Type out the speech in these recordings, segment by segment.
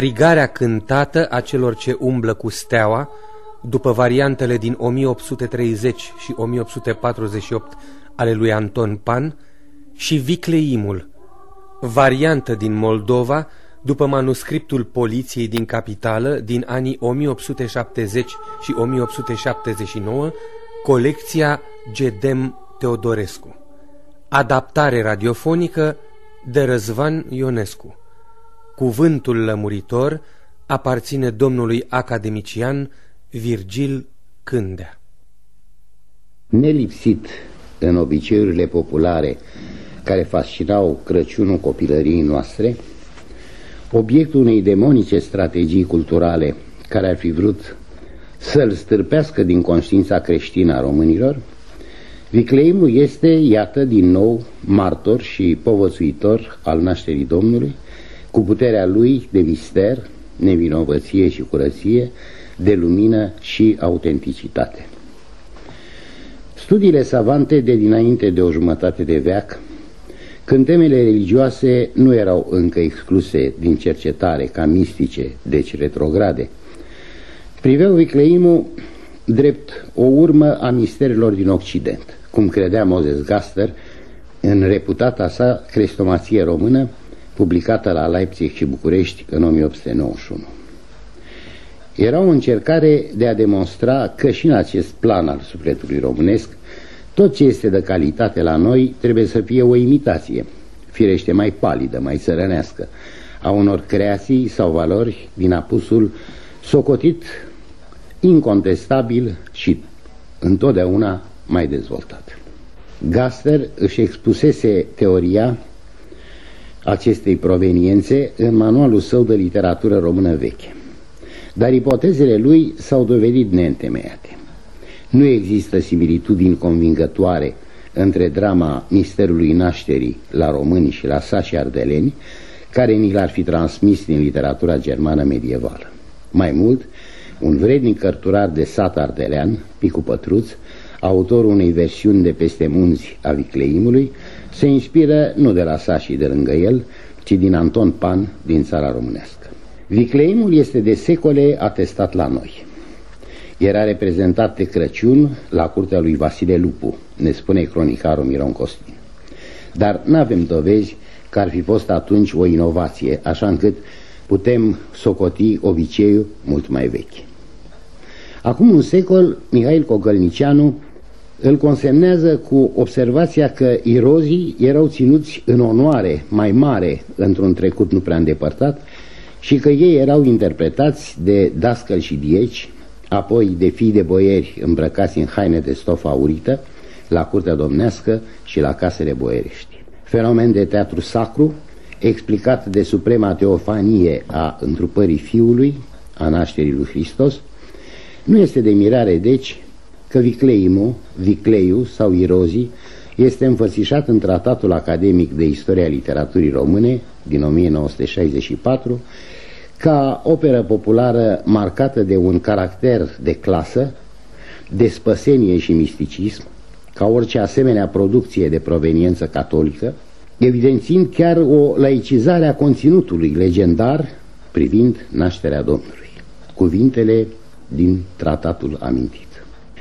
strigarea cântată a celor ce umblă cu steaua, după variantele din 1830 și 1848 ale lui Anton Pan, și Vicleimul, variantă din Moldova, după manuscriptul poliției din capitală din anii 1870 și 1879, colecția Gedem Teodorescu. Adaptare radiofonică de Răzvan Ionescu. Cuvântul lămuritor aparține domnului academician Virgil Cândea. Nelipsit în obiceiurile populare care fascinau Crăciunul copilăriei noastre, obiectul unei demonice strategii culturale care ar fi vrut să-l stârpească din conștiința creștină a românilor, Vicleimul este, iată, din nou martor și povățuitor al nașterii Domnului, cu puterea lui de mister, nevinovăție și curăție, de lumină și autenticitate. Studiile savante de dinainte de o jumătate de veac, când temele religioase nu erau încă excluse din cercetare ca mistice, deci retrograde, priveau Vicleimul drept o urmă a misterilor din Occident, cum credea Moses Gaster în reputata sa crestomație română, publicată la Leipzig și București în 1891. Era o încercare de a demonstra că și în acest plan al sufletului românesc, tot ce este de calitate la noi trebuie să fie o imitație, firește mai palidă, mai sărănească, a unor creații sau valori din apusul socotit incontestabil și întotdeauna mai dezvoltat. Gaster își expusese teoria acestei proveniențe în manualul său de literatură română veche. Dar ipotezele lui s-au dovedit neîntemeiate. Nu există similitudini convingătoare între drama misterului nașterii la români și la sași ardeleni, care ni l-ar fi transmis din literatura germană medievală. Mai mult, un vrednic cărturar de sat ardelean, Picu Pătruț, autorul unei versiuni de peste munți a Vicleimului, se inspiră nu de la sașii de lângă el, ci din Anton Pan din țara românească. Vicleimul este de secole atestat la noi. Era reprezentat de Crăciun la curtea lui Vasile Lupu, ne spune cronicarul Miron Costin. Dar nu avem dovezi că ar fi fost atunci o inovație, așa încât putem socoti obiceiul mult mai vechi. Acum un secol, Mihail Cogălnicianu îl consemnează cu observația că irozii erau ținuți în onoare mai mare într-un trecut nu prea îndepărtat și că ei erau interpretați de dascăl și dieci, apoi de fii de boieri îmbrăcați în haine de stofă aurită, la curtea domnească și la casele boierești. Fenomen de teatru sacru, explicat de suprema teofanie a întrupării Fiului, a nașterii lui Hristos, nu este de mirare, deci, că Vicleimu, Vicleiu sau Irozii este înfățișat în Tratatul Academic de Istoria Literaturii Române din 1964 ca operă populară marcată de un caracter de clasă, de spăsenie și misticism, ca orice asemenea producție de proveniență catolică, evidențiind chiar o laicizare a conținutului legendar privind nașterea Domnului. Cuvintele din tratatul amintit.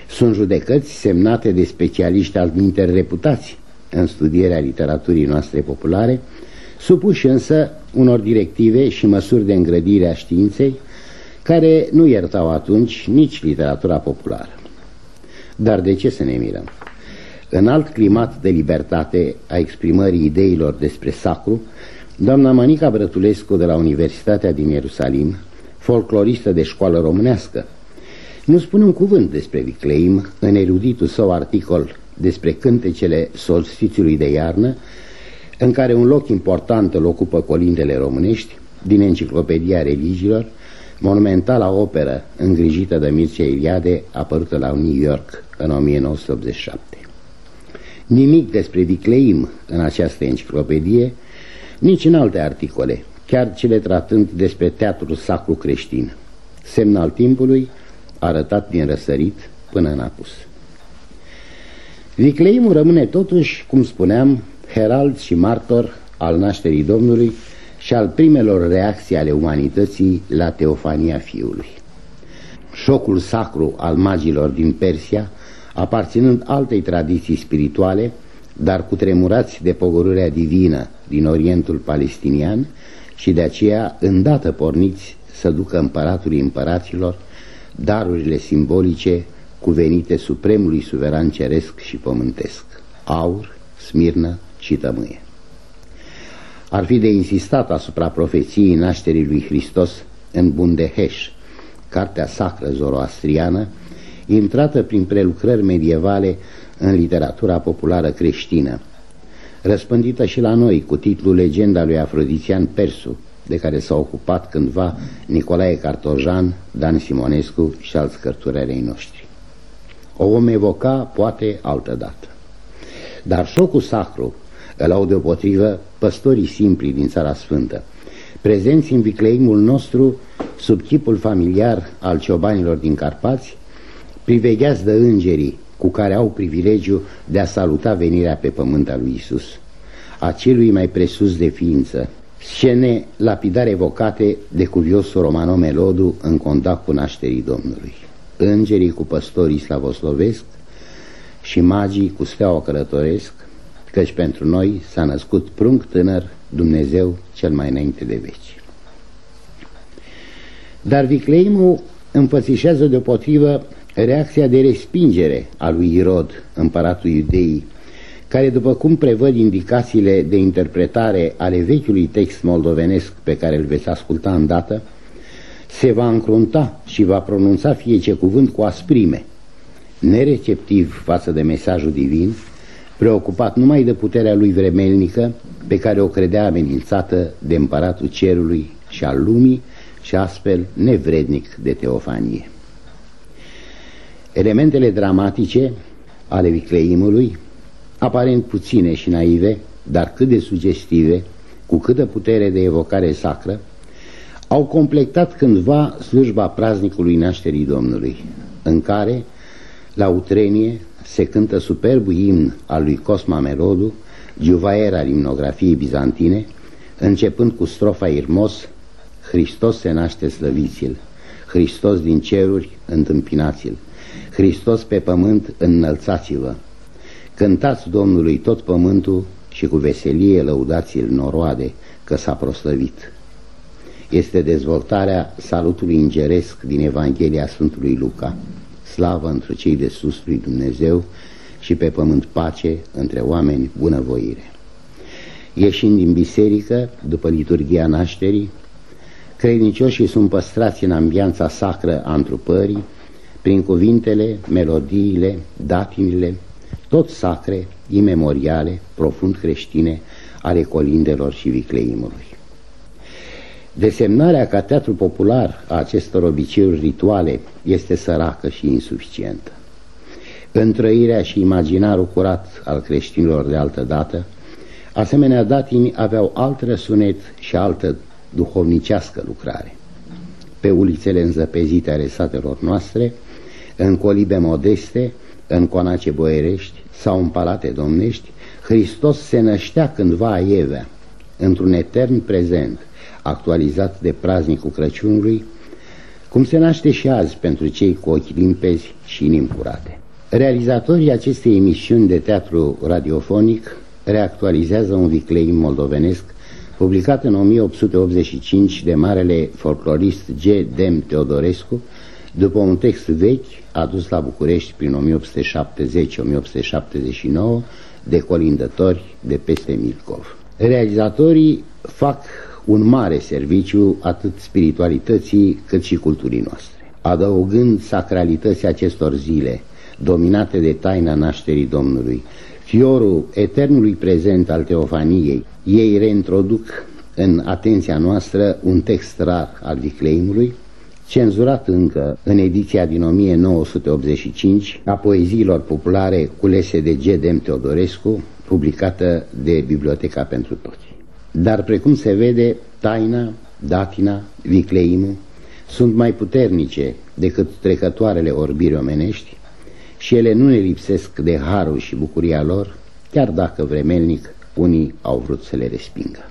Sunt judecăți semnate de specialiști adminter reputați în studierea literaturii noastre populare, supuși însă unor directive și măsuri de îngrădire a științei, care nu iertau atunci nici literatura populară. Dar de ce să ne mirăm? În alt climat de libertate a exprimării ideilor despre sacru, doamna Manica Brătulescu de la Universitatea din Ierusalim, folcloristă de școală românească, nu spune un cuvânt despre Vicleim în eruditul său articol despre cântecele solstițiului de iarnă, în care un loc important îl ocupă colindele românești din Enciclopedia Religiilor, monumentala operă îngrijită de Mircea Iliade, apărută la New York în 1987. Nimic despre Vicleim în această enciclopedie, nici în alte articole, chiar cele tratând despre teatrul sacru creștin. Semn al timpului, arătat din răsărit până în apus. Vicleimul rămâne totuși, cum spuneam, herald și martor al nașterii Domnului și al primelor reacții ale umanității la teofania fiului. Șocul sacru al magilor din Persia, aparținând altei tradiții spirituale, dar cu tremurați de pogorârea divină din Orientul palestinian și de aceea îndată porniți să ducă împăratului împăraților darurile simbolice cuvenite supremului suveran ceresc și pământesc, aur, smirnă și tămâie. Ar fi de insistat asupra profeției nașterii lui Hristos în Bundeheș, cartea sacră zoroastriană, intrată prin prelucrări medievale în literatura populară creștină, răspândită și la noi cu titlul Legenda lui Afroditian Persu, de care s-a ocupat cândva Nicolae Cartojan, Dan Simonescu și alți cărturerei noștri. O vom evoca poate altă dată. Dar șocul sacru îl au deopotrivă păstorii simpli din Țara Sfântă, prezenți în vicleimul nostru sub chipul familiar al ciobanilor din Carpați, privegheați de îngerii cu care au privilegiu de a saluta venirea pe pământ a lui Isus, a celui mai presus de ființă, scene lapidare evocate de cuviosul Romano Melodu în contact cu nașterii Domnului. Îngerii cu păstorii slavoslovesc și magii cu steaua călătoresc, căci pentru noi s-a născut prunc tânăr Dumnezeu cel mai înainte de veci. Dar vicleimul înfățișează deopotrivă reacția de respingere a lui Irod, împăratul iudeii, care, după cum prevăd indicațiile de interpretare ale vechiului text moldovenesc pe care îl veți asculta îndată, se va încrunta și va pronunța fie ce cuvânt cu asprime, nereceptiv față de mesajul divin, preocupat numai de puterea lui vremelnică, pe care o credea amenințată de împăratul cerului și al lumii și astfel nevrednic de teofanie. Elementele dramatice ale vicleimului, aparent puține și naive, dar cât de sugestive, cu câtă putere de evocare sacră, au completat cândva slujba praznicului nașterii Domnului, în care, la utrenie, se cântă superbul imn al lui Cosma Merodu, giuvaier al imnografiei bizantine, începând cu strofa Irmos, Hristos se naște slăviți-l, Hristos din ceruri întâmpinați-l, Hristos pe pământ înălțați-vă, cântați Domnului tot pământul și cu veselie lăudați-l noroade că s-a proslăvit. Este dezvoltarea salutului îngeresc din Evanghelia Sfântului Luca slavă între cei de sus lui Dumnezeu și pe pământ pace între oameni bunăvoire. Ieșind din biserică, după liturgia nașterii, credincioșii sunt păstrați în ambianța sacră a întrupării, prin cuvintele, melodiile, datinile, tot sacre, imemoriale, profund creștine, ale colindelor și vicleimului. Desemnarea ca teatru popular a acestor obiceiuri rituale este săracă și insuficientă. Întrăirea și imaginarul curat al creștinilor de altă dată, asemenea datini aveau alt răsunet și altă duhovnicească lucrare. Pe ulițele înzăpezite ale satelor noastre, în colibe modeste, în conace boierești sau în palate domnești, Hristos se năștea cândva a Evea, într-un etern prezent, actualizat de praznicul Crăciunului, cum se naște și azi pentru cei cu ochi limpezi și inimi curate. Realizatorii acestei emisiuni de teatru radiofonic reactualizează un vicleim moldovenesc publicat în 1885 de marele folclorist G. Dem Teodorescu, după un text vechi adus la București prin 1870-1879 de colindători de peste Milcov. Realizatorii fac un mare serviciu atât spiritualității cât și culturii noastre. Adăugând sacralității acestor zile, dominate de taina nașterii Domnului, fiorul eternului prezent al teofaniei, ei reintroduc în atenția noastră un text rar al vicleimului, cenzurat încă în ediția din 1985 a poeziilor populare culese de G. Teodorescu, publicată de Biblioteca pentru Toți. Dar precum se vede, taina, datina, vicleimul sunt mai puternice decât trecătoarele orbiri omenești și ele nu ne lipsesc de harul și bucuria lor, chiar dacă vremelnic unii au vrut să le respingă.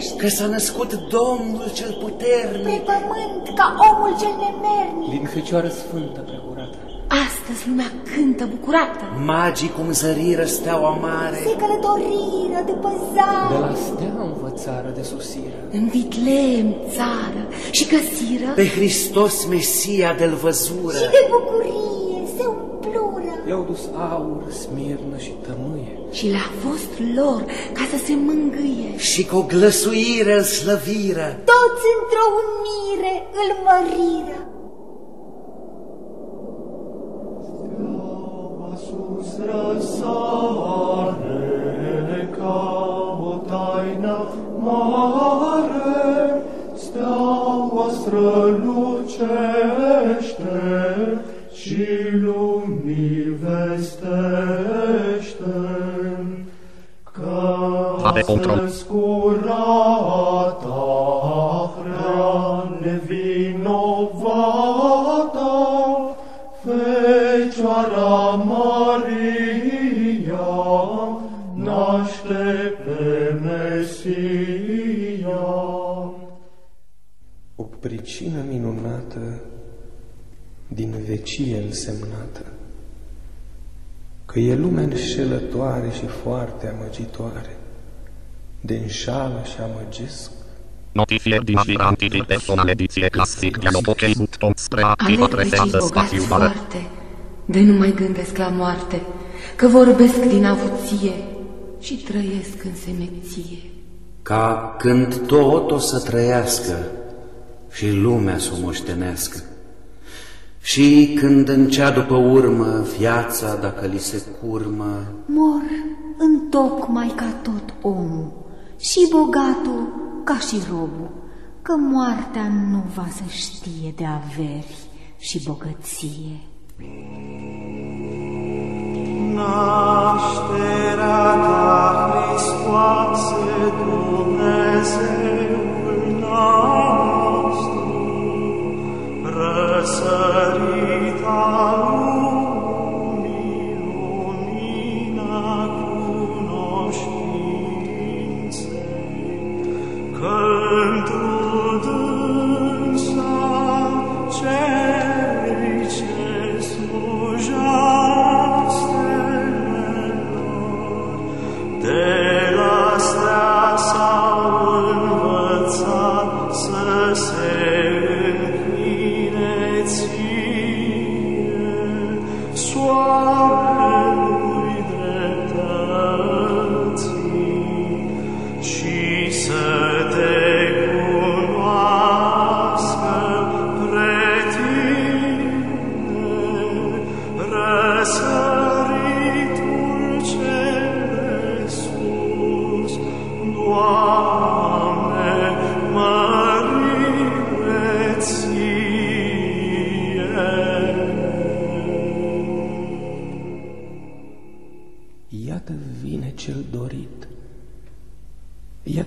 Ne vestește. Că s-a născut Domnul cel puternic. Pe pământ ca omul cel nemernic. Din Fecioară Sfântă preacurată. Astăzi lumea cântă bucurată. Magii cum zăriră steaua mare. Se călătoriră după zare. De la stea învățară de sosiră. În Vitleem țară și găsiră. Pe Hristos Mesia de-l văzură. Și de bucurie se umplură. I-au dus aur, smirnă și tămâie. Și le-a fost lor ca să se mângâie. Și cu o glăsuire îl slăviră. Toți într-o unire îl măriră. Însemnată, că e lumea înșelătoare și foarte amăgitoare, de înșală și amăgesc Notifieri din Avirantii Personal ediție clasic dialog.com spre activă Aleg pe cei tresează bogați spațiu bară. foarte, de nu mai gândesc la moarte, că vorbesc din avuție și trăiesc în semeție. Ca când tot o să trăiască și lumea să o moștenească. Și când în cea după urmă viața, dacă li se curmă, Mor întocmai ca tot omul, și bogatul ca și robul, că moartea nu va să știe de averi și bogăție. Nașterea ta, Hristoase, Dumnezeul nostru, reserita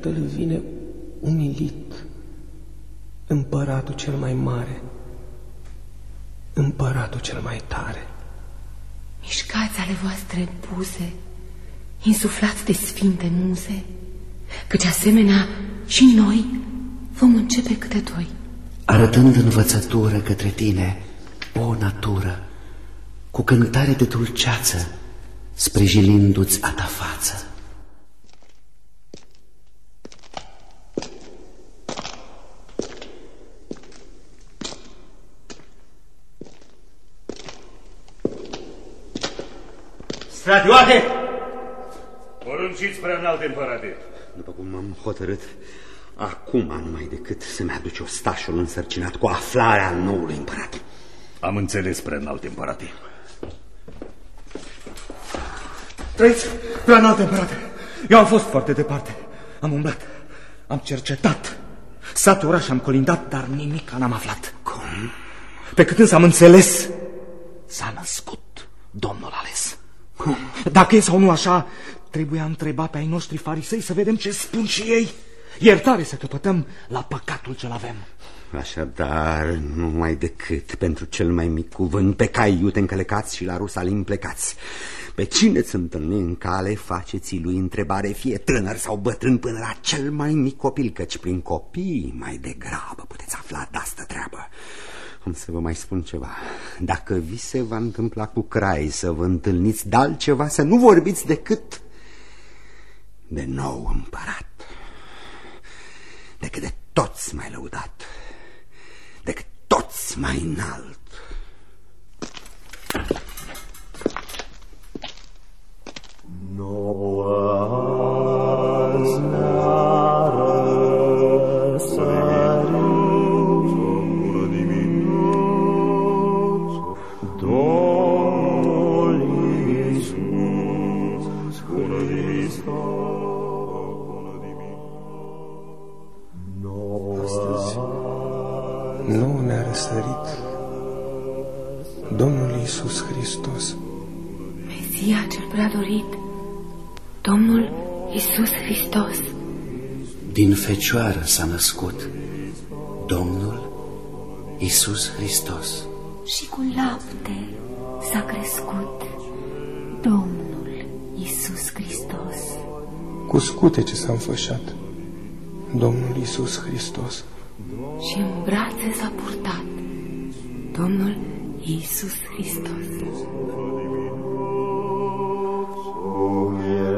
iată-l vine umilit, împăratul cel mai mare. împăratul cel mai tare. Mișcați ale voastre buze, insuflați de sfinte muze, căci asemenea și noi vom începe câte doi. Arătând învățătură către tine, o natură, cu cântare de dulceață, sprijinindu-ți a ta față. Stratioate! Porunciți prea înalte împărate. După cum m-am hotărât, acum numai decât să-mi aduce ostașul însărcinat cu aflarea noului împărat. Am înțeles prea înalte împărate. Trăiți, prea înalte împărate. Eu am fost foarte departe. Am umblat, am cercetat. Satul oraș am colindat, dar nimic n-am aflat. Cum? Pe cât însă am înțeles, s-a născut domnul ales. Dacă e sau nu așa, trebuia întreba pe ai noștri farisei să vedem ce spun și ei. Iertare să căpătăm la păcatul ce-l avem. Așadar, numai decât pentru cel mai mic cuvânt, pe cai iute încălecați și la Rusalim plecați. Pe cine ți întâlni în cale, faceți lui întrebare, fie tânăr sau bătrân, până la cel mai mic copil, căci prin copii mai degrabă puteți afla de asta treabă. Cum să vă mai spun ceva? Dacă vi se va întâmpla cu crai să vă întâlniți de altceva, să nu vorbiți decât de nou împărat, decât de toți mai lăudat, decât toți mai înalt. Nouă Nu ne-a răsărit Domnul Iisus Hristos. Mesia cel prea dorit, Domnul Isus Hristos. Din fecioară s-a născut Domnul Isus Hristos. Și cu lapte s-a crescut Domnul Isus Hristos. Cu scutece s-a înfășat Domnul Iisus Hristos. Și în brațe s-a purtat Domnul Isus Hristos. Robul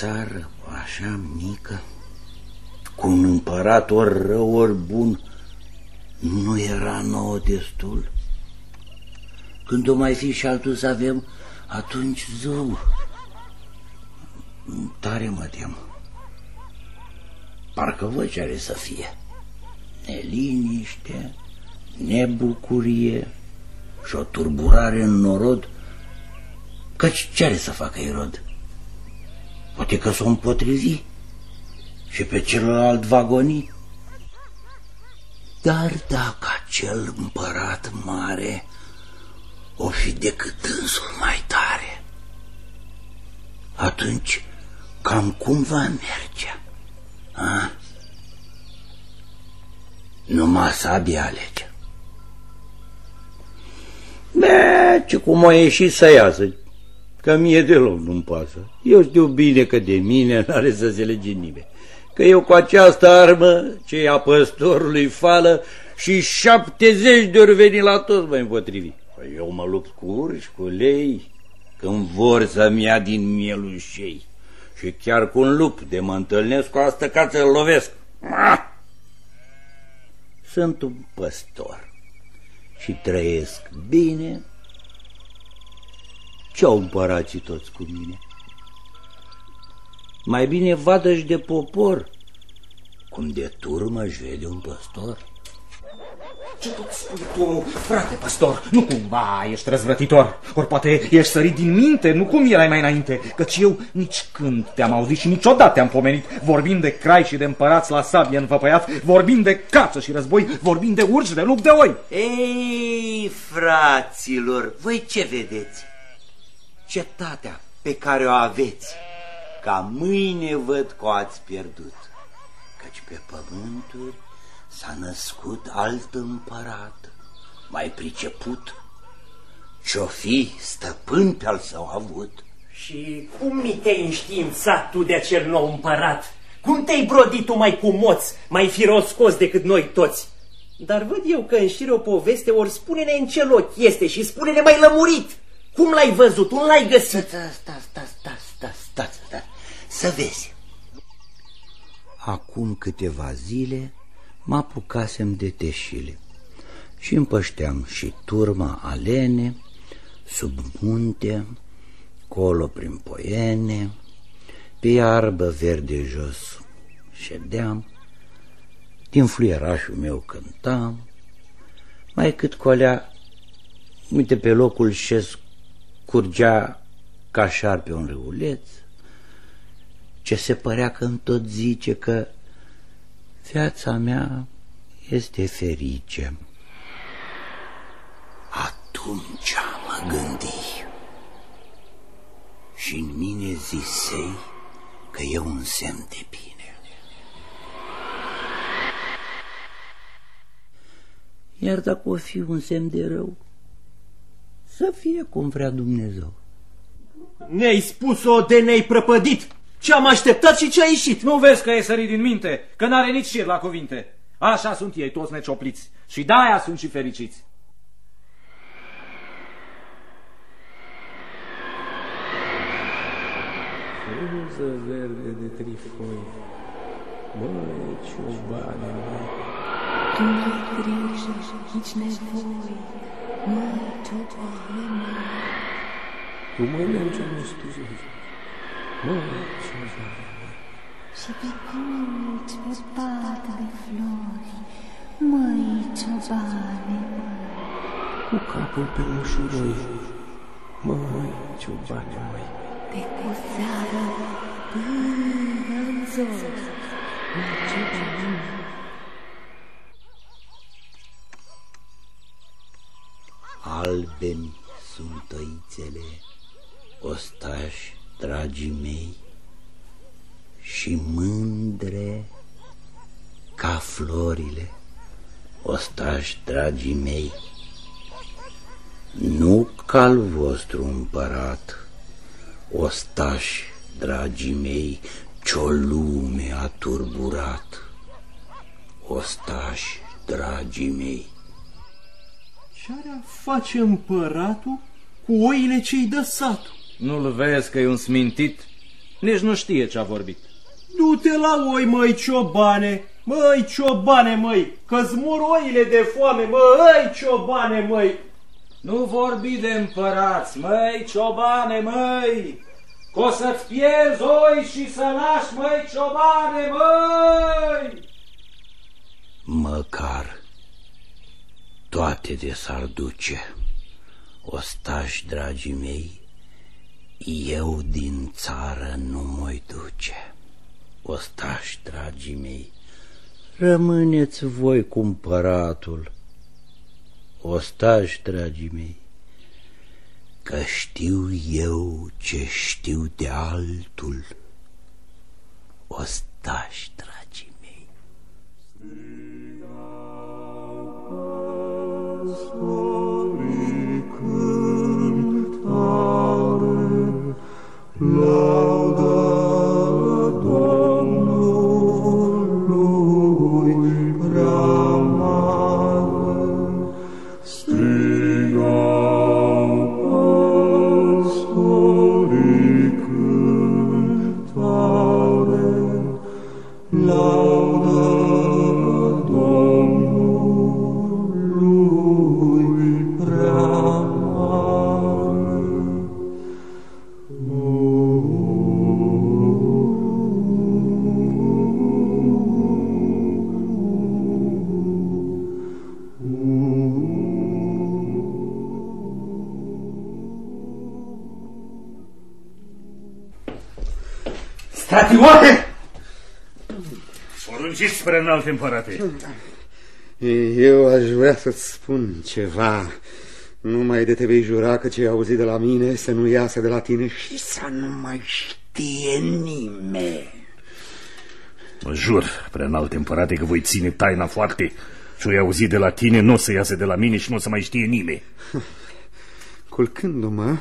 țară așa mică, cu un împărat ori rău, ori bun, nu era nouă destul? Când o mai fi și altul să avem, atunci zău. Tare mă tem. Parcă văd ce are să fie. Neliniște, nebucurie și o turburare în norod Căci ce are să facă Irod? Poate că s-o împotrivi și pe celălalt vagoni. Dar dacă acel împărat mare o fi decât însul mai tare, atunci cam cum va merge? A? Numai sabia alege. Be, ce cum a ieșit să iasă, că mie deloc nu-mi pasă. Eu știu bine că de mine n-are să se lege nimeni. Că eu cu această armă, ce e a păstorului fală, și șaptezeci de ori veni la toți mai împotrivi. Păi eu mă lupt cu urși, cu lei, când vor să-mi ia din mielușei. Și chiar cu un lup de mă întâlnesc cu asta ca să-l lovesc. Ah! Sunt un păstor și trăiesc bine. Ce-au împărații toți cu mine? Mai bine vadă de popor, cum de turmă își vede un păstor. Ce tot spui tu, frate păstor? Nu cumva ești răzvrătitor? Ori poate ești sărit din minte, nu cum erai mai înainte? Căci eu nici când te-am auzit și niciodată te-am pomenit vorbind de crai și de împărați la sabie învăpăiat, vorbind de cață și război, vorbind de urci, de lup, de oi. Ei, fraților, voi ce vedeți? Cetatea pe care o aveți, ca mâine văd că o ați pierdut, căci pe pământuri S-a născut alt împărat, mai priceput, Ce-o fi stăpân pe-al său avut. Și cum mi te-ai înștiințat tu de acel nou împărat? Cum te-ai brodit tu mai cu moț, mai firoscos decât noi toți? Dar văd eu că înșire o poveste, ori spune-ne în ce loc este și spune-ne mai lămurit. Cum l-ai văzut, unde l-ai găsit? Sta, sta, sta, sta, sta, sta, sta, să vezi. Acum câteva zile mă apucasem de teșile și împășteam și turma alene, sub munte, colo prin poiene, pe iarbă verde jos ședeam, din fluierașul meu cântam, mai cât colea, uite pe locul șez curgea ca pe un râuleț, ce se părea că tot zice că Viața mea este ferice. Atunci mă gândi și în mine zisei că e un semn de bine. Iar dacă o fi un semn de rău, să fie cum vrea Dumnezeu. Ne-ai spus-o de ne-ai prăpădit! Ce am așteptat și ce a ieșit? Nu vezi că e sărit din minte, că n-are nici șir la cuvinte. Așa sunt ei, toți neciopliți. Și de-aia sunt și fericiți. Frunză verde de trifoi, măi, ciobane, măi. Tu n-ai grijă, nici nevoie, măi, ciobane, măi. Tu mănânci musturi, măi, ciobane, măi. Și pe culci, pe pat de flori, măi, ciobane, măi. Cu capul pe ușuroi, măi, ciobane, măi. Pe cu seară până în zor, măi, ciobane, măi. Albe sunt tăițele, ostași, dragii mei, și mândre ca florile, ostași, dragii mei. Nu ca al vostru împărat, ostași, dragii mei, ce-o lume a turburat, ostași, dragii mei. Ce are a face împăratul cu oile ce-i dă satul? Nu-l vezi că e un smintit? Nici nu știe ce a vorbit. Du-te la oi, măi, ciobane! Măi, ciobane, măi! Că-ți mor oile de foame, măi, ciobane, măi! Nu vorbi de împărați, măi, ciobane, măi! Că o să-ți pierzi oi și să lași, măi, ciobane, măi! Măcar toate de s-ar duce, ostași, dragii mei, Eu din țară nu mă duce. Ostași, dragii mei, rămâneți voi cu împăratul. Ostași, dragii mei, că știu eu ce știu de altul. Ostași, dragii mei. Lord. Stratiote! Porunciți spre înalt împărate. Eu aș vrea să-ți spun ceva. Numai de te vei jura că ce ai auzit de la mine să nu iasă de la tine și să nu mai știe nimeni. Mă jur, prea înalt împărate, că voi ține taina foarte și o auzit de la tine, nu o să iasă de la mine și nu o să mai știe nimeni. Culcându-mă,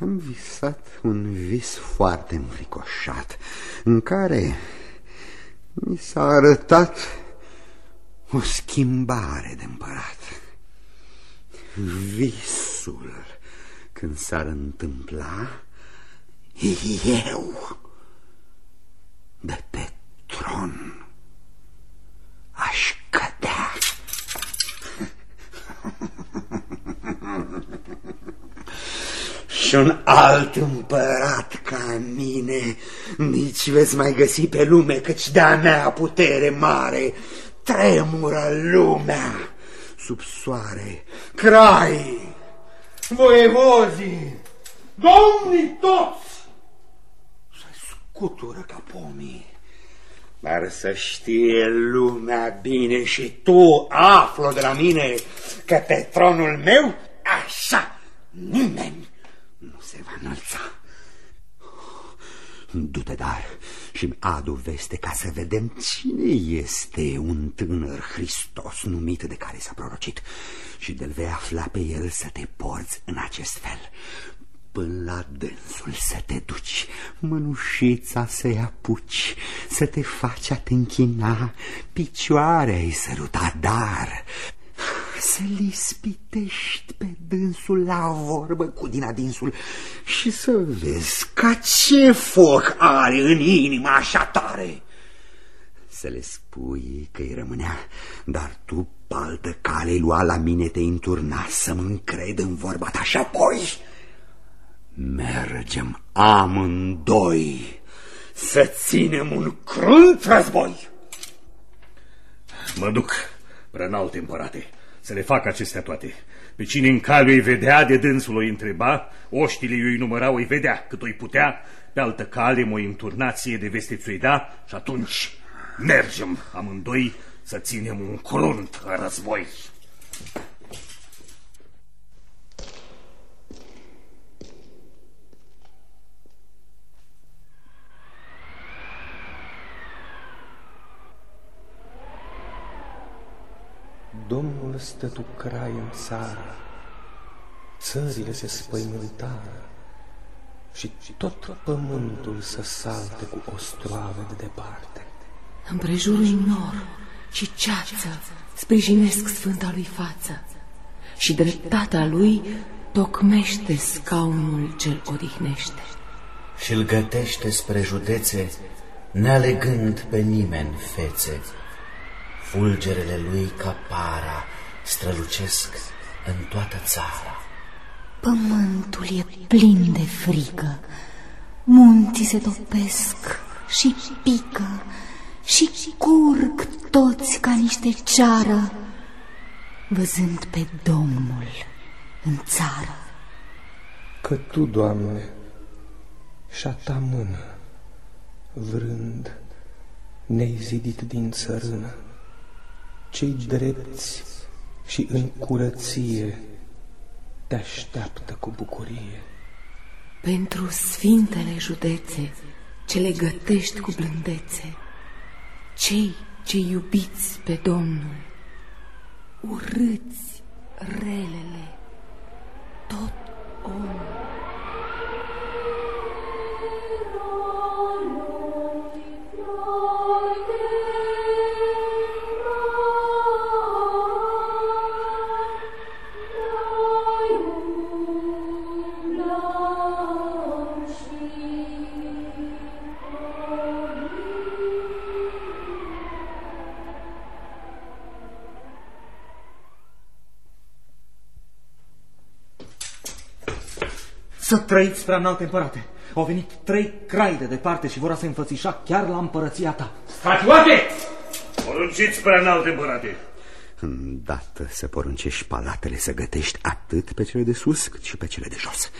am visat un vis foarte înfricoșat, în care mi s-a arătat o schimbare de împărat. Visul, când s-ar întâmpla, eu de pe tron aș cădea. Și un alt împărat ca mine nici veți mai găsi pe lume, căci de-a mea putere mare tremură lumea sub soare. Crai, voievozii, domnii toți, se scutură ca pomii. Dar să știe lumea bine și tu află de la mine că pe tronul meu așa nimeni nu se va înălța. Du-te, dar, și-mi adu veste ca să vedem cine este un tânăr Hristos numit de care s-a prorocit și de-l vei afla pe el să te porți în acest fel. Până la dânsul să te duci, mănușița să-i apuci, să te faci a te închina, picioare ai săruta, dar să-l ispitești pe dânsul la vorbă cu din adinsul și să vezi ca ce foc are în inima așa tare. Să le spui că îi rămânea, dar tu paltă cale lua la mine te înturna să mă încred în vorba ta și apoi mergem amândoi să ținem un crunt război. Mă duc, prea înalt împărate, să le fac acestea toate. Pe cine în cale îi vedea, de dânsul o întreba, oștile îi număra, îi vedea cât o-i putea, pe altă cale mă înturna ție de veste ți da și atunci mergem amândoi să ținem un crunt război. Domnul stătu crai în țară, țările se spăimântară și tot pământul să salte cu ostroave de departe. Împrejurul nor și ceață sprijinesc sfânta lui față și dreptatea lui tocmește scaunul cel odihnește. și îl gătește spre județe, nealegând pe nimeni fețe. Fulgerele lui ca para strălucesc în toată țara. Pământul e plin de frică, munții se topesc și pică și curg toți ca niște ceară, văzând pe Domnul în țară. Că Tu, Doamne, și a ta mână, vrând, ne zidit din țărână, cei drepți și în curăție te așteaptă cu bucurie. Pentru sfintele județe, ce le gătești cu blândețe, cei ce iubiți pe Domnul, urâți relele, tot omul. Să trăiți prea înalte împărate. Au venit trei crai de departe și vor să înfățișa chiar la împărăția ta. Stratioate! Porunciți prea înalte împărate. Îndată să poruncești palatele să gătești atât pe cele de sus cât și pe cele de jos.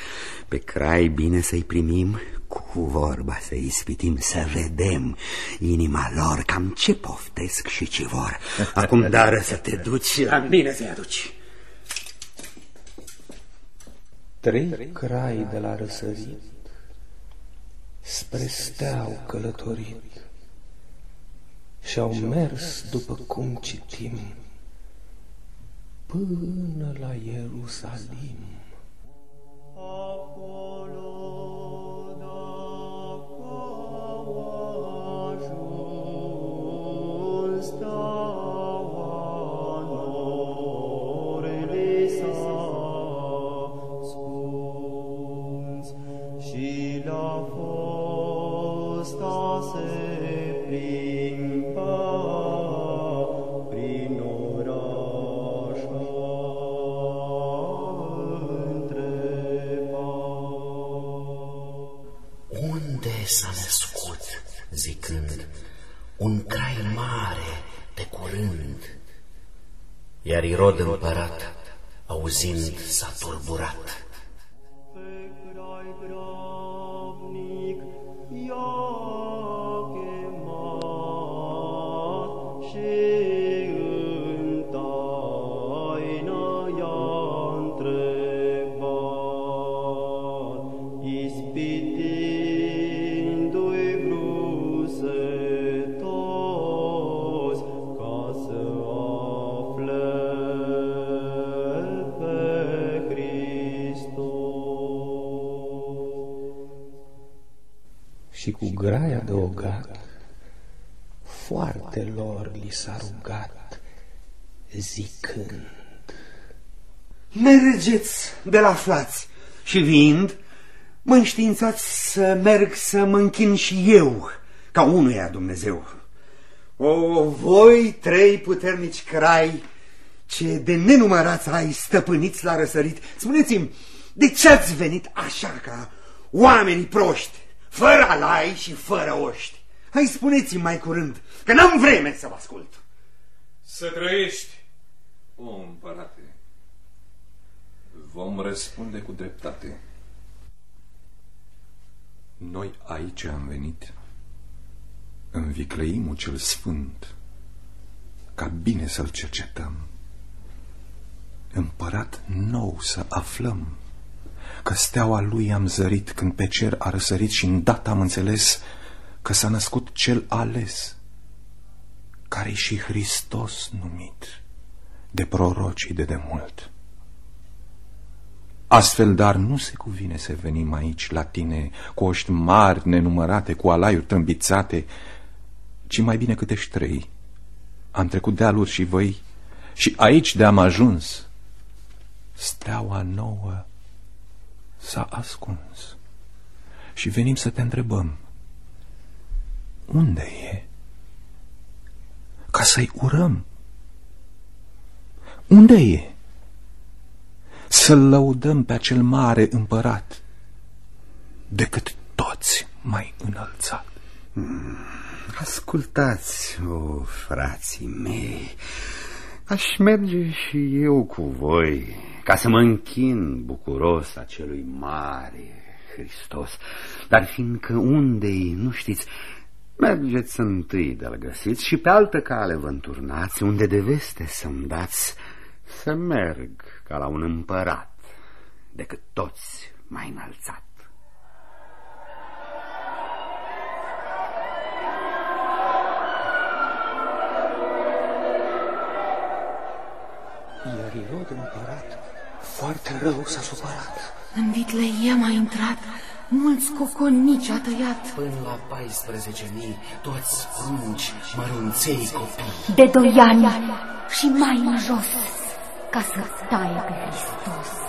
Pe crai bine să-i primim, cu vorba să ispitim, să vedem inima lor cam ce poftesc și ce vor. Acum dară să te duci și la mine să-i aduci. Trei crai de la răsărit spre steau călătorit și-au mers, după cum citim, până la Ierusalim. Și Iar Irod împărat, auzind, s-a turburat. Foarte lor li s-a rugat, zicând, Mergeți de la flați și vind, mă înștiințați să merg să mă închin și eu, ca unuia Dumnezeu. O, voi trei puternici crai, ce de nenumărați ai stăpâniți la răsărit, spuneți-mi, de ce ați venit așa ca oamenii proști, fără alai și fără oști? Hai spuneți-mi mai curând, că n-am vreme să vă ascult. Să trăiești, o împărate. Vom răspunde cu dreptate. Noi aici am venit, în viclăimul cel sfânt, ca bine să-l cercetăm. Împărat nou să aflăm, că steaua lui am zărit când pe cer a răsărit și îndată am înțeles că s-a născut cel ales, care și Hristos numit de prorocii de demult. Astfel, dar nu se cuvine să venim aici la tine cu oști mari, nenumărate, cu alaiuri trâmbițate, ci mai bine câtești trei. Am trecut dealuri și voi și aici de-am ajuns. Steaua nouă s-a ascuns și venim să te întrebăm. Unde e? Ca să-i urăm. Unde e? Să-l lăudăm pe acel mare împărat, decât toți mai înălțat. Ascultați, o, frații mei, aș merge și eu cu voi ca să mă închin bucuros acelui mare, Hristos, dar fiindcă unde nu știți, mergeți întâi de-l găsiți și pe altă cale vă înturnați, unde de veste să-mi dați, să merg ca la un împărat, decât toți mai înălțat. Iar Irod împărat foarte rău s-a supărat. În Vitleiem a intrat, mulți coconici a tăiat. Până la 14.000, toți prunci, mărunței copii. De doi ani și mai în jos, ca să taie pe Hristos.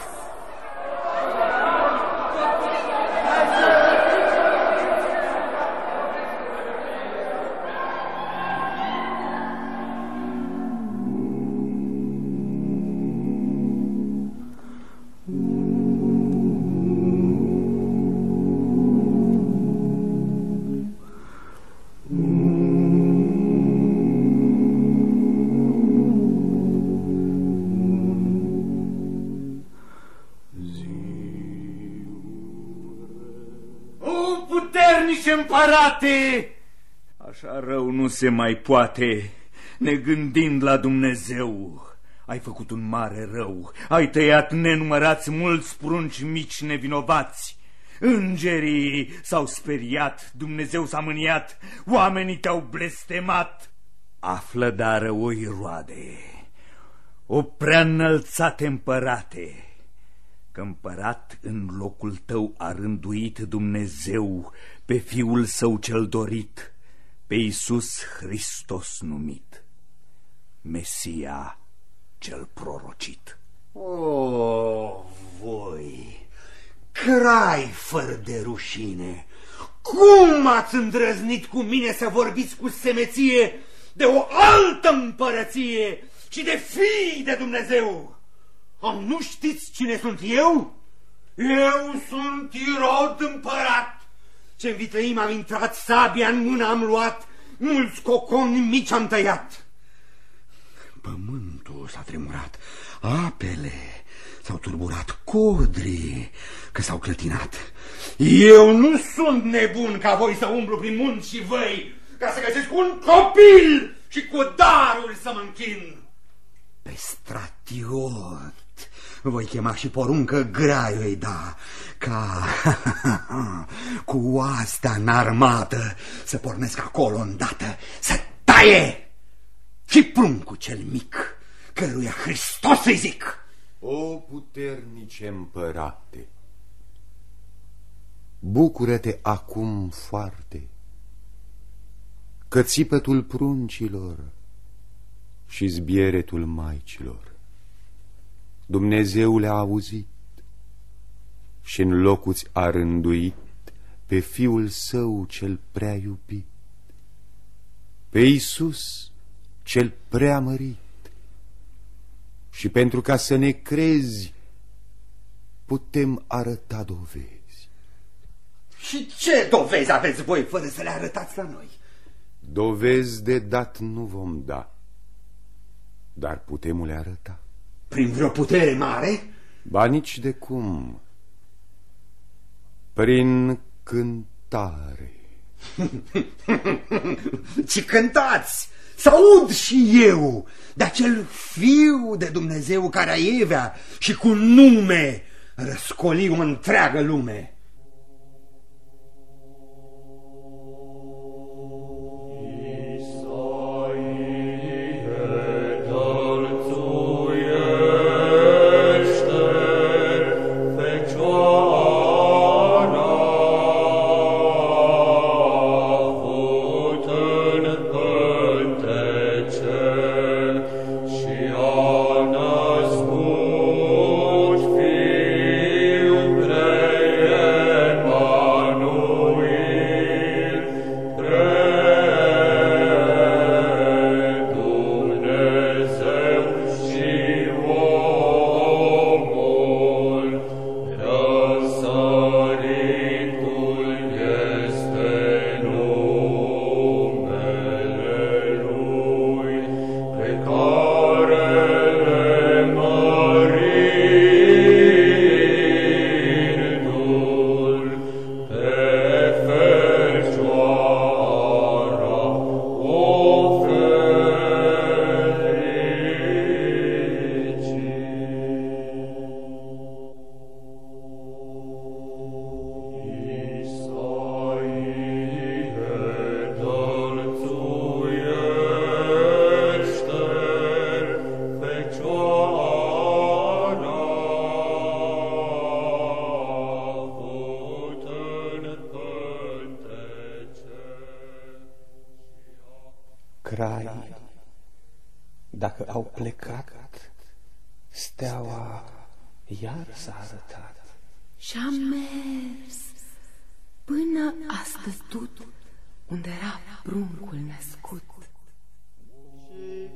Puternice împărate! Așa rău nu se mai poate, negândind la Dumnezeu. Ai făcut un mare rău, ai tăiat nenumărați mulți prunci mici nevinovați. Îngerii s-au speriat, Dumnezeu s-a mâniat, oamenii te-au blestemat. Află dară oi roade, o prea înălțate împărate, că împărat în locul tău a rânduit Dumnezeu pe Fiul Său cel dorit, pe Iisus Hristos numit, Mesia cel prorocit. O, voi, crai fără de rușine, cum ați îndrăznit cu mine să vorbiți cu semeție de o altă împărăție și de fii de Dumnezeu? Am nu știți cine sunt eu? Eu sunt Irod împărat, ce în vitreim am intrat, sabia în mână am luat, mulți coconi mici am tăiat. Pământul s-a tremurat, apele s-au turburat, codrii că s-au clătinat. Eu nu sunt nebun ca voi să umblu prin munți și văi, ca să găsesc un copil și cu darul să mă închin. Pe stratiot voi chema și poruncă grea îi da, ca cu oastea în armată să pornesc acolo îndată, să taie și pruncul cel mic, căruia Hristos îi zic. O puternice împărate, bucură-te acum foarte, că țipătul pruncilor și zbieretul maicilor, Dumnezeu le-a auzit și în locuți a rânduit pe Fiul Său cel prea iubit, pe Iisus cel prea mărit. Și pentru ca să ne crezi, putem arăta dovezi. Și ce dovezi aveți voi fără să le arătați la noi? Dovezi de dat nu vom da, dar putem le arăta. Prin vreo putere mare? Ba nici de cum. Prin cântare. Ci cântați! Să aud și eu de acel fiu de Dumnezeu care aievea și cu nume răscoli o întreagă lume. S-a arătat. Și-am mers până a stătut unde era pruncul născut. Și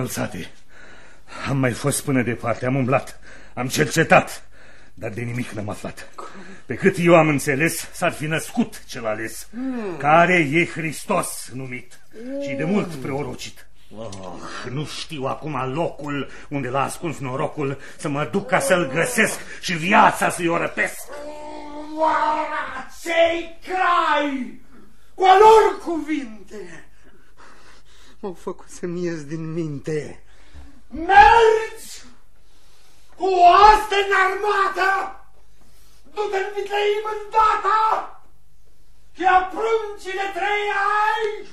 înălțate. Am mai fost până departe, am umblat, am cercetat, dar de nimic n-am aflat. Pe cât eu am înțeles, s-ar fi născut cel ales, care e Hristos numit și de mult preorocit. Oh, nu știu acum locul unde l-a ascuns norocul să mă duc ca să-l găsesc și viața să-i o răpesc. Cei crai! Cu a lor cuvinte! M-au făcut să-mi ies din minte. Mergi cu oaste în armată! Du-te în vitleim îndată! Și apruncile trei ai!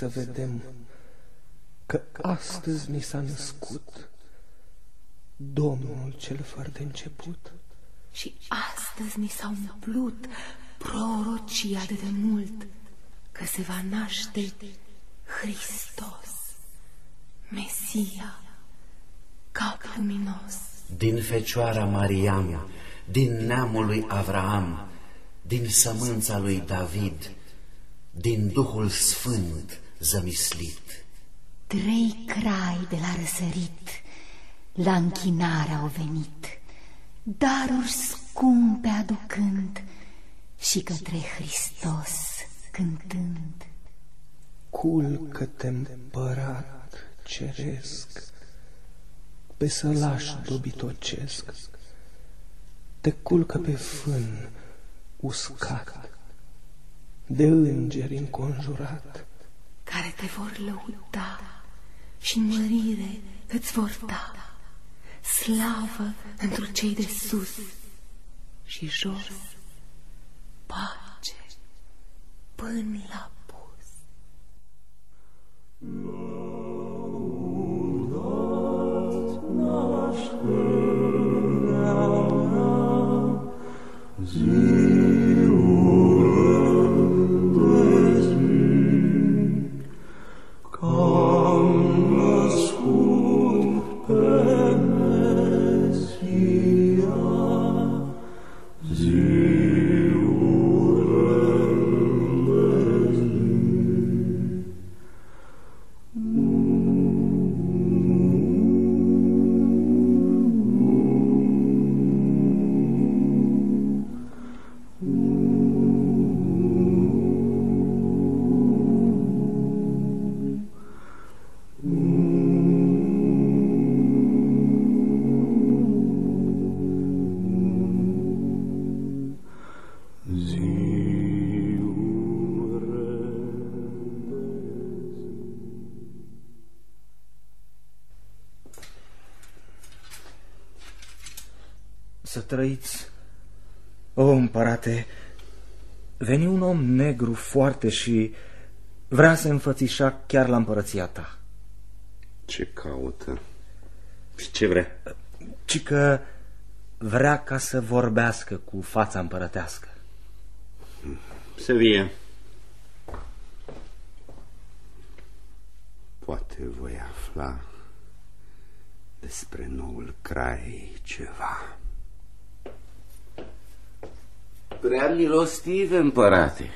Să vedem că astăzi ni s-a născut Domnul cel fără de început. Și astăzi ni s-a umplut prorocia de demult că se va naște Hristos, Mesia, cap luminos. Din Fecioara Mariam, din neamul lui Avraam, din sămânța lui David, din Duhul Sfânt zămislit. Trei crai de la răsărit la închinare au venit, daruri scumpe aducând și către Hristos cântând. Culcă-te, împărat ceresc, pe sălaș dobitocesc, te culcă pe fân uscat, de îngeri înconjurat, care te vor lăuda și în mărire îți vor da slavă pentru cei de sus și jos, pace până la pus. Ziua negru foarte și vrea să înfățișa chiar la împărăția ta. Ce caută? Și ce vrea? Ci că vrea ca să vorbească cu fața împărătească. Să vie. Poate voi afla despre noul crai ceva. Prea milostiv, împărate.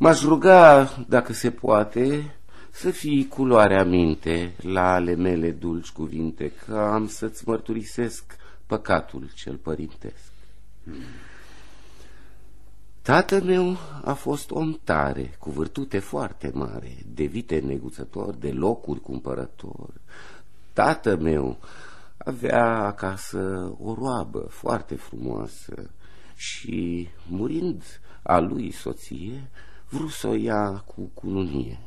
M-aș ruga, dacă se poate, să fii culoarea minte la ale mele dulci cuvinte, că am să-ți mărturisesc păcatul cel părintesc. Tatăl meu a fost om tare, cu vârtute foarte mare, de vite neguțător, de locuri cumpărător. Tatăl meu avea acasă o roabă foarte frumoasă și, murind a lui soție, vrut să o ia cu cununie.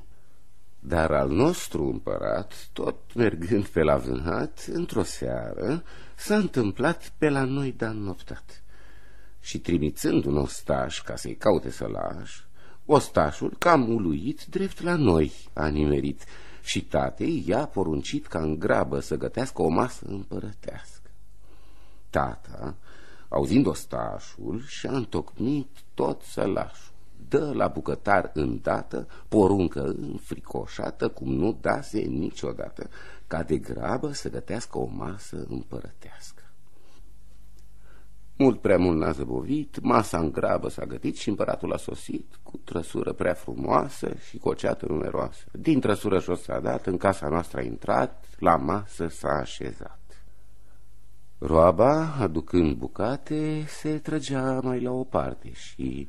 Dar al nostru împărat, tot mergând pe la vânat, într-o seară, s-a întâmplat pe la noi de noptat. Și trimițând un ostaș ca să-i caute sălaș, ostașul, cam uluit, drept la noi a nimerit și tatei i-a poruncit ca în grabă să gătească o masă împărătească. Tata, auzind ostașul, și-a întocmit tot sălașul dă la bucătar îndată poruncă înfricoșată, cum nu dase niciodată, ca de grabă să gătească o masă împărătească. Mult prea mult n-a zăbovit, masa în grabă s-a gătit și împăratul a sosit cu trăsură prea frumoasă și cu o ceată numeroasă. Din trăsură jos s-a dat, în casa noastră a intrat, la masă s-a așezat. Roaba, aducând bucate, se trăgea mai la o parte și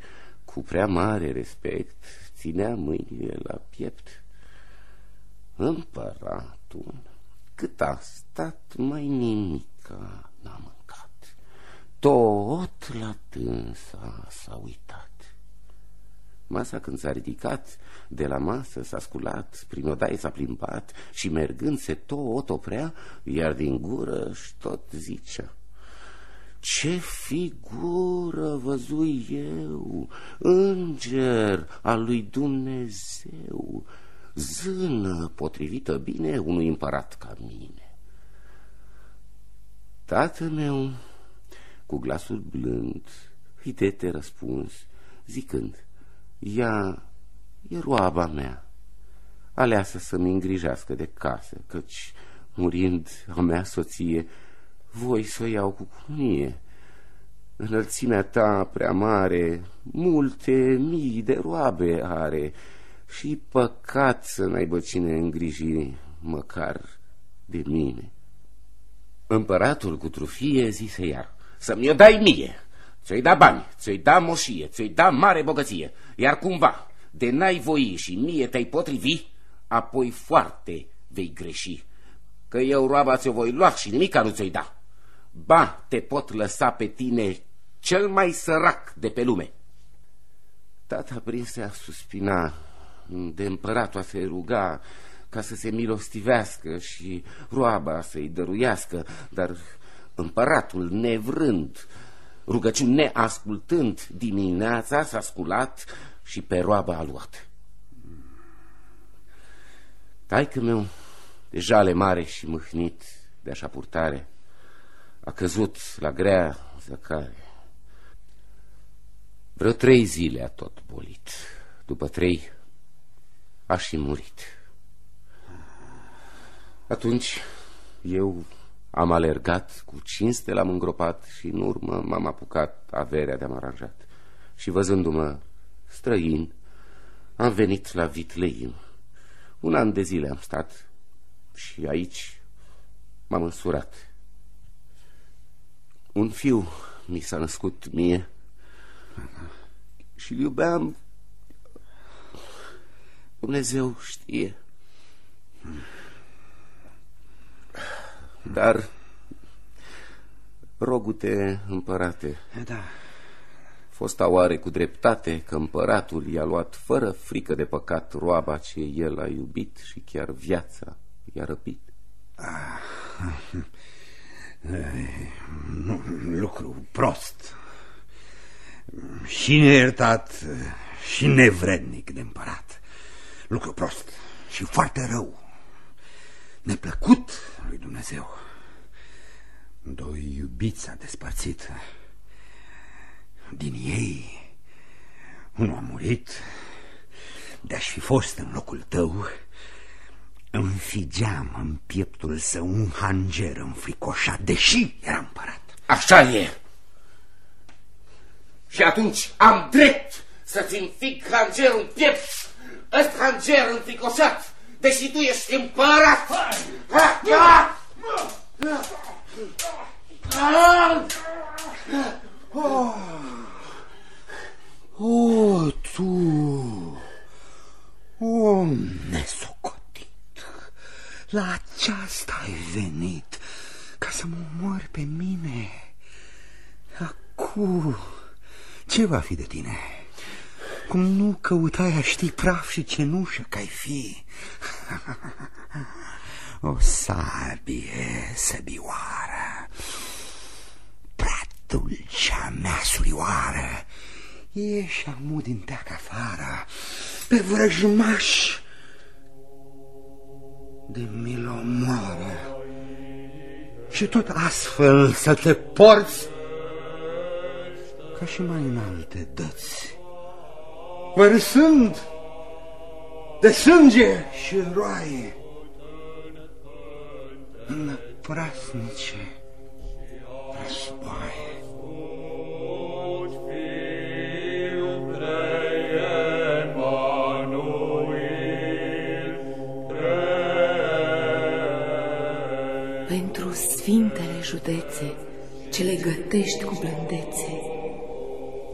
cu prea mare respect, ținea mâinile la piept. Împăratul, cât a stat, mai nimica n-a mâncat. Tot la dânsa s-a uitat. Masa când s-a ridicat, de la masă s-a sculat, prin odaie s-a plimbat și mergând se tot oprea, iar din gură și tot zicea. Ce figură văzui eu, înger al lui Dumnezeu, zână potrivită bine unui împărat ca mine. Tatăl meu, cu glasul blând, îi dete răspuns, zicând, ea e roaba mea, aleasă să-mi îngrijească de casă, căci, murind a mea soție, voi să o iau cu cunie. Înălțimea ta prea mare, multe mii de roabe are și păcat să n-aibă cine îngriji măcar de mine. Împăratul cu trufie zise iar, să-mi o dai mie, ți-o-i da bani, ți-o-i da moșie, ți-o-i da mare bogăție, iar cumva de n-ai voi și mie te-ai potrivi, apoi foarte vei greși, că eu roaba ți-o voi lua și nimica nu ți-o-i da. Ba, te pot lăsa pe tine cel mai sărac de pe lume. Tata prinse a suspina, de împăratul a se ruga ca să se milostivească și roaba să-i dăruiască, dar împăratul nevrând, rugăciuni neascultând, dimineața s-a sculat și pe roaba a luat. Taică meu, de jale mare și mâhnit de așa purtare, a căzut la grea zăcare. Vreo trei zile a tot bolit. După trei a și murit. Atunci eu am alergat cu cinste l-am îngropat și în urmă m-am apucat averea de-am aranjat. Și văzându-mă străin, am venit la Vitlein. Un an de zile am stat și aici m-am însurat. Un fiu mi s-a născut mie și iubeam. Dumnezeu știe. Dar rogute împărate. Da. Fosta oare cu dreptate că împăratul i-a luat fără frică de păcat roaba ce el a iubit și chiar viața i-a răpit? Ah. Nu, lucru prost. Și neiertat și nevrednic de împărat. Lucru prost și foarte rău. Neplăcut lui Dumnezeu. Doi iubiți a despărțit. Din ei, unul a murit. De-aș fi fost în locul tău, înfigeam în pieptul său un hanger înfricoșat, deși era împărat. Așa e. Și atunci am drept să-ți înfig hangerul în piept, ăsta hanger înfricoșat, deși tu ești împărat. Ha, ha! Oh, oh tu, om nesocotit, la aceasta ai venit, ca să mă omori pe mine. Acum, ce va fi de tine? Cum nu căutai a ști praf și cenușă că ai fi? O sabie săbioară, prea dulcea mea surioară, ieși amud din teac afară, pe vrăjmaș de milomoară. Și tot astfel să te porți ca și mai înalte dăți, vărsând de sânge și roaie în prasnice războaie. Pentru sfintele județe ce le gătești cu blândețe,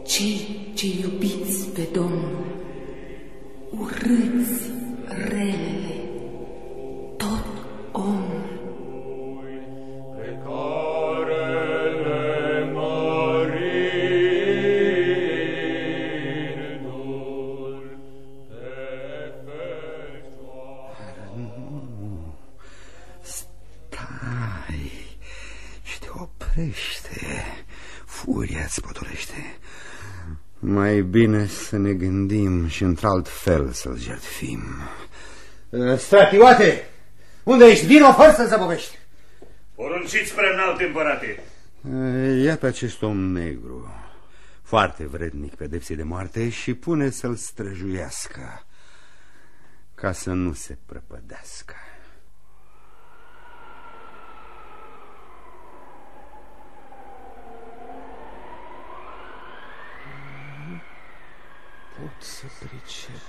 cei ce iubiți pe Domnul, urâți bine să ne gândim și într-alt fel să-l jertfim. Stratioate, unde ești? Vino fără să zăbovești. Porunciți spre înalt împărate. Ia pe acest om negru, foarte vrednic pedepsii de moarte și pune să-l străjuiască ca să nu se prăpădească. pot să pricep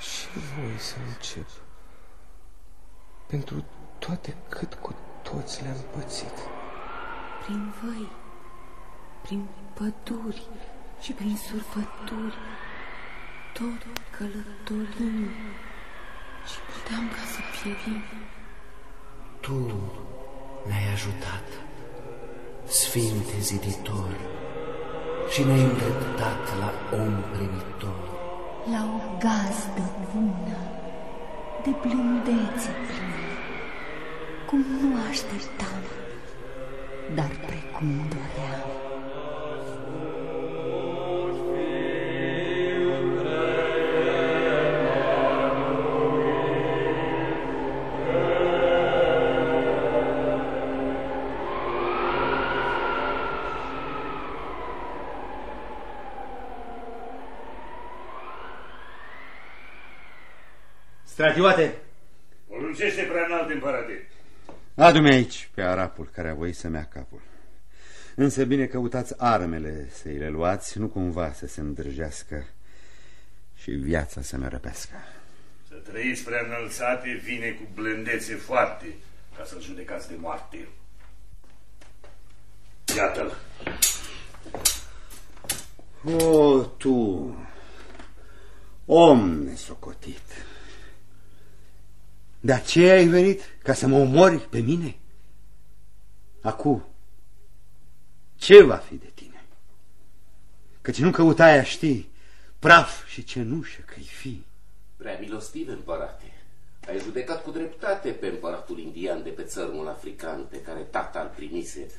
și voi să încep pentru toate cât cu toți le-am pățit. Prin văi, prin păduri și prin surfături, tot călătorim și puteam ca să pierim. Tu ne-ai ajutat, Sfinte ziditor, și ne-ai îndreptat la om primitor. La o gazdă bună, de blândețe plină, cum nu așteptam, dar precum doream. Stratioate, Poruncește prea înalt împărate. adu-mi aici pe arapul care a voit să-mi ia capul. Însă bine căutați armele să-i le luați, nu cumva să se îndrăgească și viața să ne răpească. Să trăiți prea înălțate vine cu blândețe foarte ca să-l judecați de moarte. Iată-l. O, tu, om nesocotit, de aceea ai venit ca să mă omori pe mine? Acu, ce va fi de tine? Căci nu căutai a ști praf și cenușă că-i fi. Prea milostiv, împărate, Ai judecat cu dreptate pe împăratul indian de pe țărmul african pe care tata îl primise.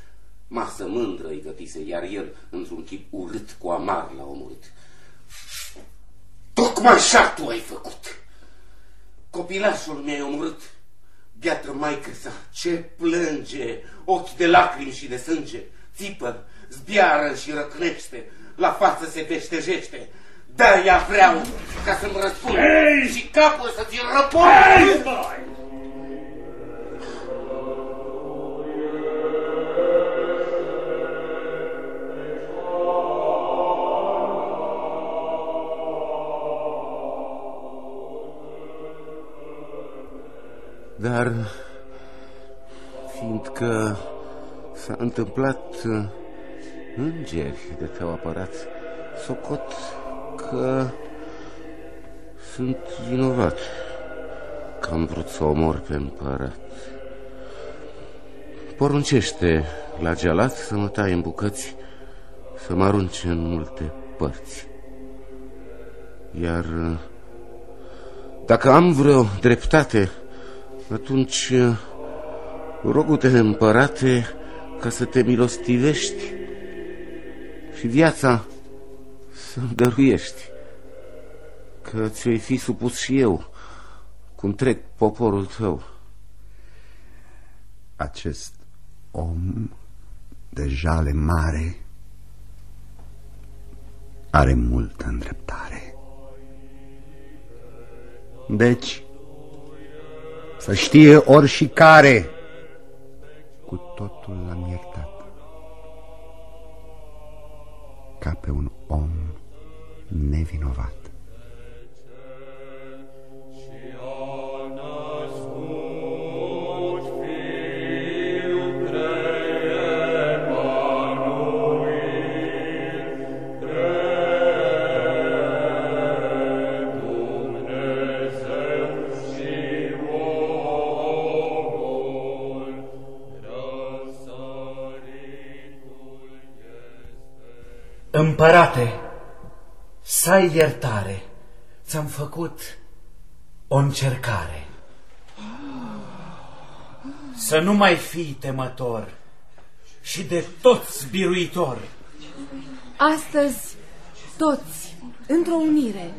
Masă mândră îi gătise, iar el, într-un chip urât, cu amar l-a omorât. Tocmai așa tu ai făcut. Copilașul mi-ai omorât. Biatră maică sa, ce plânge, ochi de lacrimi și de sânge, țipă, zbiară și răcnește, la față se veștejește. De-aia vreau ca să-mi răspund Hey! și capul să ți-l Dar, fiindcă s-a întâmplat uh, îngeri de te-au apărat, socot că sunt vinovat că am vrut să omor pe împărat. Poruncește la gealat să mă tai în bucăți, să mă arunce în multe părți. Iar uh, dacă am vreo dreptate, atunci uh, rogu-te, împărate, ca să te milostivești și viața să-mi dăruiești, că ți-o fi supus și eu, cum trec poporul tău. Acest om de jale mare are multă îndreptare. Deci, să știe ori și care, cu totul l-am iertat. Ca pe un om nevinovat. Împărate, să ai iertare, ți-am făcut o încercare. Să nu mai fii temător și de toți biruitor. Astăzi, toți, într-o unire,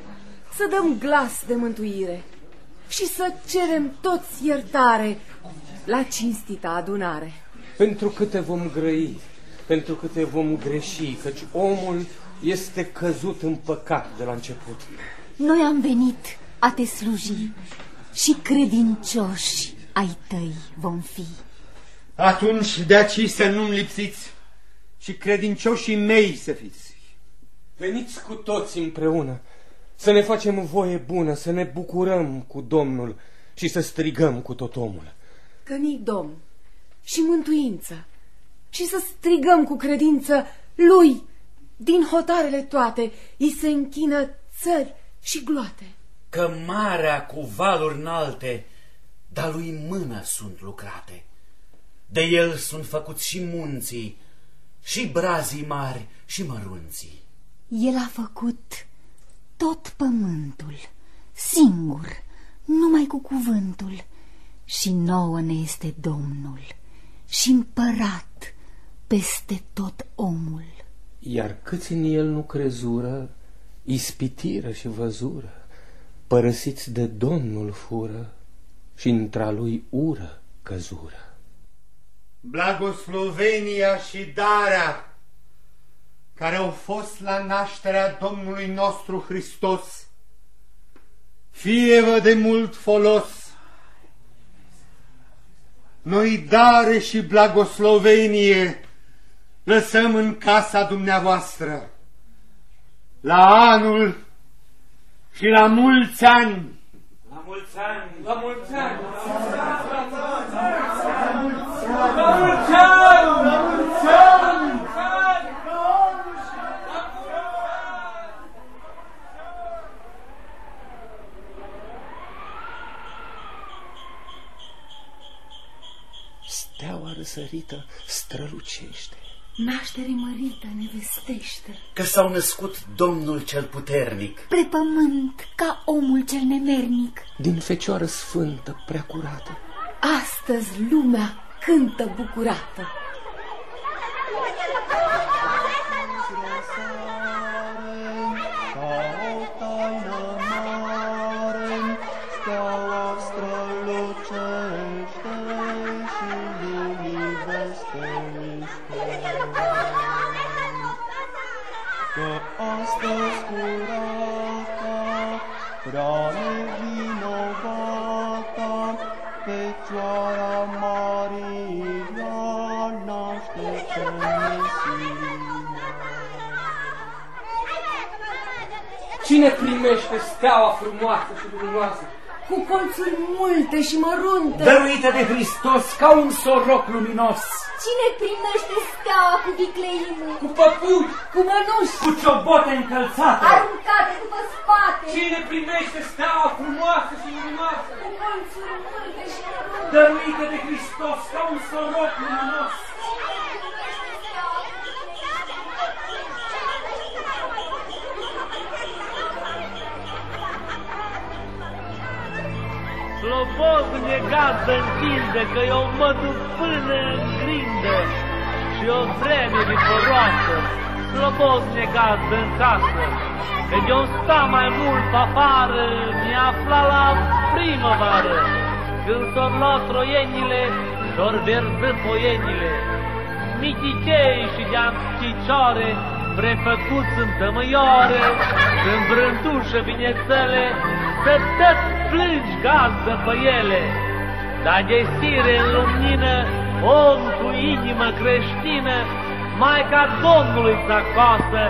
să dăm glas de mântuire și să cerem toți iertare la cinstita adunare. Pentru câte vom grăi, pentru câte vom greși, căci omul este căzut în păcat de la început. Noi am venit a te sluji și credincioși ai tăi vom fi. Atunci de aici să nu-mi lipsiți și credincioșii mei să fiți. Veniți cu toți împreună, să ne facem voie bună, să ne bucurăm cu Domnul și să strigăm cu tot omul. Că ni Domn și mântuință și să strigăm cu credință lui din hotarele toate, îi se închină țări și gloate. Că marea cu valuri înalte, dar lui mână sunt lucrate. De el sunt făcuți și munții, și brazii mari și mărunții. El a făcut tot pământul, singur, numai cu cuvântul, și nouă ne este Domnul și împărat peste tot omul. Iar câți în el nu crezură, ispitiră și văzură, părăsiți de Domnul fură și intra lui ură căzură. Blagoslovenia și darea care au fost la nașterea Domnului nostru Hristos, fie-vă de mult folos. Noi dare și blagoslovenie lăsăm în casa dumneavoastră. La anul și la mulți ani. La mulți ani! La mulți ani! La mulți ani! La mulți ani! Steaua răsărită strălucește, naștere mărită ne vestește. Că s-au născut Domnul cel puternic. Pre pământ, ca omul cel nemernic. Din fecioară sfântă, prea curată. Astăzi lumea cântă bucurată. Cine primește steaua frumoasă și luminoasă? Cu colțuri multe și mărunte. Dăruită de Hristos ca un soroc luminos. Cine primește steaua cu vicleimul? Cu păpuși, cu mănuși, cu ciobote încălțate, aruncate după spate. Cine primește steaua frumoasă și luminoasă? Cu colțuri multe și mărunte. Dăruită de Hristos ca un soroc luminos. Slobodne gazdă întinde, că eu mă duc până în grindă și o vreme viporoasă. Slobodne gazdă în casă, că eu sta mai mult afară, mi afla la primăvară, când s-or luat troienile și-or verză poienile. Michicei și de-am cicioare, prefăcuți în tămăioare, în brândușă binețele, să tot plângi gazdă pe ele, dar de sire în lumină, om cu inimă creștină, Maica Domnului să acasă,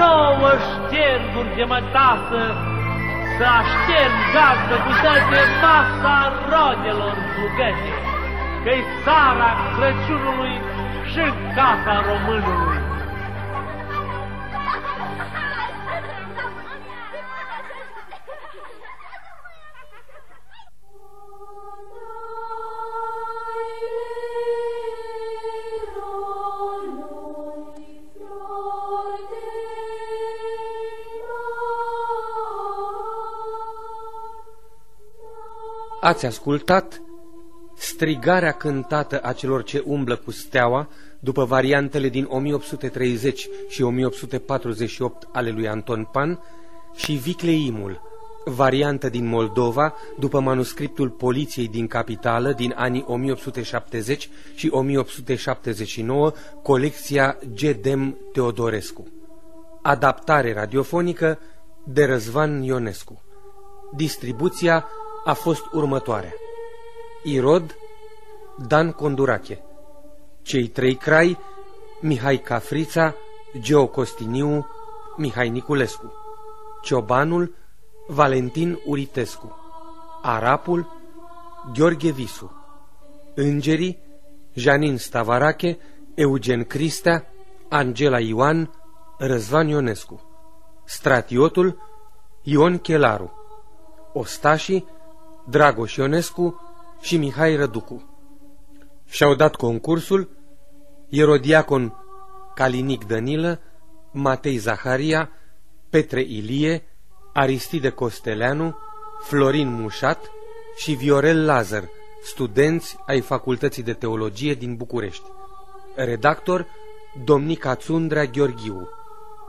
nouă șterguri de mătasă, să aștern gazdă cu toate masa rodelor zugăte, că-i țara Crăciunului și casa românului. Ați ascultat strigarea cântată a celor ce umblă cu steaua după variantele din 1830 și 1848 ale lui Anton Pan și Vicleimul, variantă din Moldova după manuscriptul poliției din capitală din anii 1870 și 1879, colecția Gedem Teodorescu. Adaptare radiofonică de Răzvan Ionescu. Distribuția a fost următoarea. Irod, Dan Condurache. Cei trei crai, Mihai Cafrița, Geo Costiniu, Mihai Niculescu. Ciobanul, Valentin Uritescu. Arapul, Gheorghe Visu. Îngerii, Janin Stavarache, Eugen Cristea, Angela Ioan, Răzvan Ionescu. Stratiotul, Ion Chelaru. Ostașii, Dragoș Ionescu și Mihai Răducu. Și-au dat concursul Ierodiacon Calinic Danilă, Matei Zaharia, Petre Ilie, Aristide Costeleanu, Florin Mușat și Viorel Lazar, studenți ai Facultății de Teologie din București. Redactor Domnica Țundrea Gheorghiu.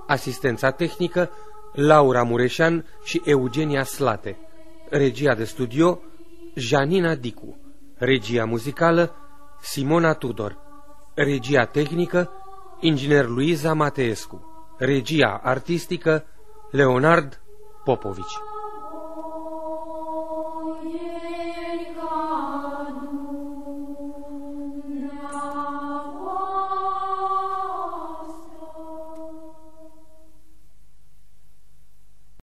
Asistența tehnică Laura Mureșan și Eugenia Slate. Regia de studio Janina Dicu. Regia muzicală Simona Tudor. Regia tehnică Inginer Luiza Mateescu. Regia artistică Leonard Popovici.